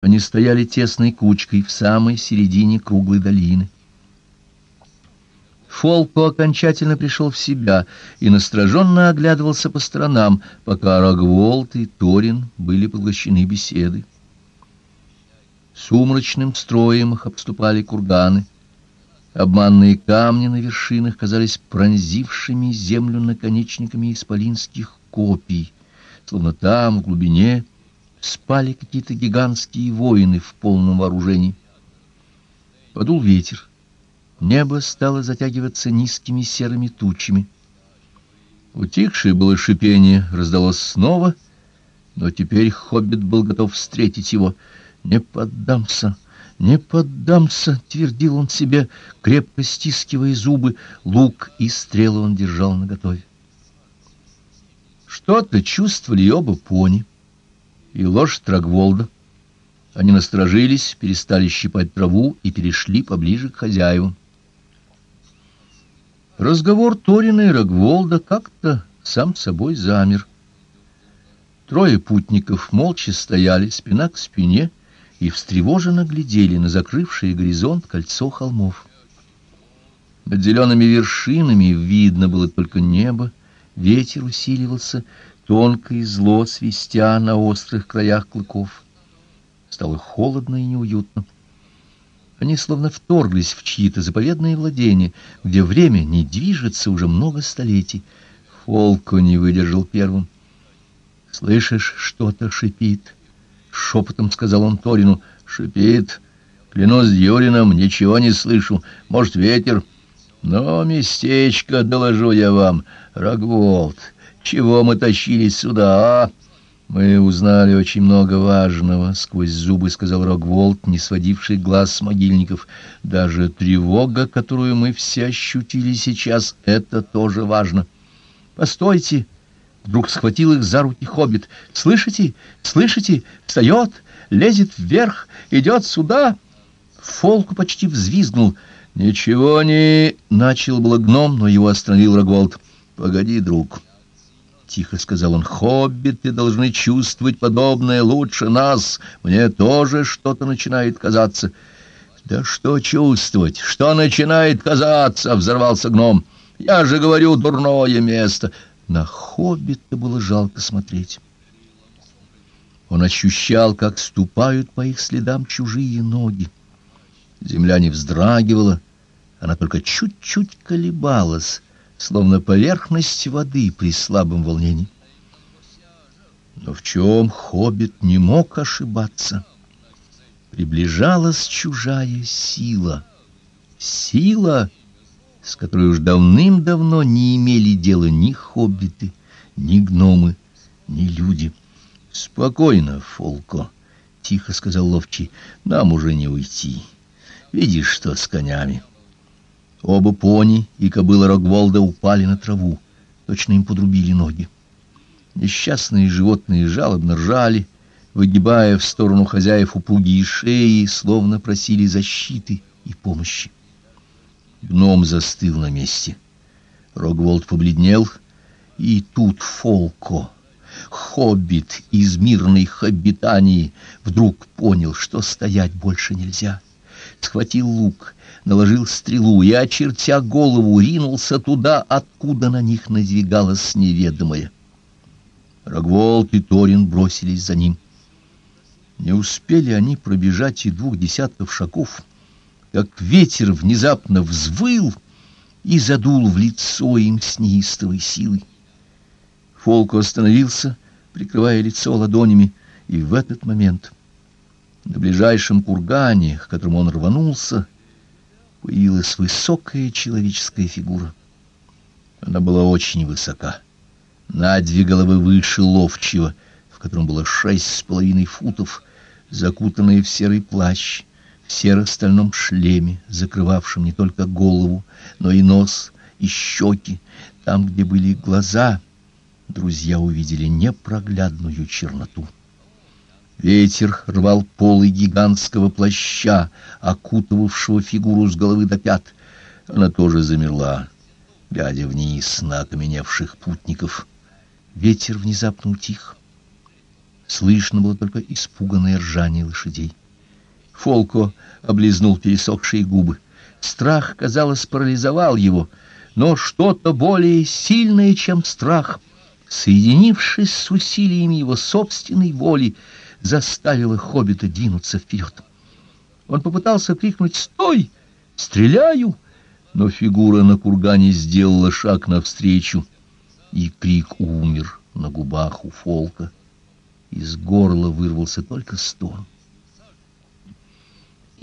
Они стояли тесной кучкой в самой середине круглой долины. Фолко окончательно пришел в себя и настороженно оглядывался по сторонам, пока Рогволд и Торин были поглощены беседой. Сумрачным строем их обступали курганы. Обманные камни на вершинах казались пронзившими землю наконечниками исполинских копий, словно там, в глубине, спали какие-то гигантские воины в полном вооружении. Подул ветер. Небо стало затягиваться низкими серыми тучами. Утихшее было шипение раздалось снова, но теперь хоббит был готов встретить его. «Не поддамся!» «Не поддамся!» — твердил он себе, крепко стискивая зубы. Лук и стрелы он держал наготове. Что-то чувствовали оба пони и лошадь Трагволда. Они насторожились, перестали щипать траву и перешли поближе к хозяевам. Разговор Торина и Рогволда как-то сам собой замер. Трое путников молча стояли спина к спине и встревоженно глядели на закрывшее горизонт кольцо холмов. Над зелеными вершинами видно было только небо, ветер усиливался, тонко и зло свистя на острых краях клыков. Стало холодно и неуютно. Они словно вторглись в чьи-то заповедные владения, где время не движется уже много столетий. Фолко не выдержал первым. «Слышишь, что-то шипит?» — шепотом сказал он Торину. «Шипит. Клянусь Юрином, ничего не слышу. Может, ветер. Но местечко, доложу я вам, Рогволд». Чего мы тащились сюда, а? Мы узнали очень много важного, — сквозь зубы сказал Рогволд, не сводивший глаз с могильников. Даже тревога, которую мы все ощутили сейчас, — это тоже важно. Постойте! Вдруг схватил их за руки хоббит. Слышите? Слышите? Встает, лезет вверх, идет сюда. Фолку почти взвизгнул. Ничего не... Начал было гном, но его остановил Рогволд. Погоди, друг. —— тихо сказал он, — хоббиты должны чувствовать подобное лучше нас. Мне тоже что-то начинает казаться. — Да что чувствовать? Что начинает казаться? — взорвался гном. — Я же говорю, дурное место. На хоббита было жалко смотреть. Он ощущал, как ступают по их следам чужие ноги. Земля не вздрагивала, она только чуть-чуть колебалась, словно поверхность воды при слабом волнении. Но в чем хоббит не мог ошибаться? Приближалась чужая сила. Сила, с которой уж давным-давно не имели дела ни хоббиты, ни гномы, ни люди. «Спокойно, Фолко», — тихо сказал Ловчий, — «нам уже не уйти. Видишь, что с конями». Оба пони и кобыла Рогволда упали на траву, точно им подрубили ноги. Несчастные животные жалобно ржали, выгибая в сторону хозяев упругие шеи, словно просили защиты и помощи. Гном застыл на месте. Рогволд побледнел, и тут Фолко, хоббит из мирной хоббитании, вдруг понял, что стоять больше нельзя. Схватил лук наложил стрелу и, очертя голову, ринулся туда, откуда на них надвигалось неведомое. Рогволд и Торин бросились за ним. Не успели они пробежать и двух десятков шагов, как ветер внезапно взвыл и задул в лицо им с неистовой силой. Фолку остановился, прикрывая лицо ладонями, и в этот момент на ближайшем кургане, к которому он рванулся, появилась высокая человеческая фигура. Она была очень высока, на две головы выше ловчего, в котором было шесть с половиной футов, закутанная в серый плащ, в серо-стальном шлеме, закрывавшем не только голову, но и нос, и щеки. Там, где были глаза, друзья увидели непроглядную черноту. Ветер рвал полы гигантского плаща, окутывавшего фигуру с головы до пят. Она тоже замерла, глядя вниз на окаменевших путников. Ветер внезапно утих. Слышно было только испуганное ржание лошадей. Фолко облизнул пересохшие губы. Страх, казалось, парализовал его, но что-то более сильное, чем страх, соединившись с усилиями его собственной воли, заставило хоббита двинуться вперед. Он попытался крикнуть «Стой! Стреляю!» но фигура на кургане сделала шаг навстречу, и крик умер на губах у Фолка. Из горла вырвался только стон.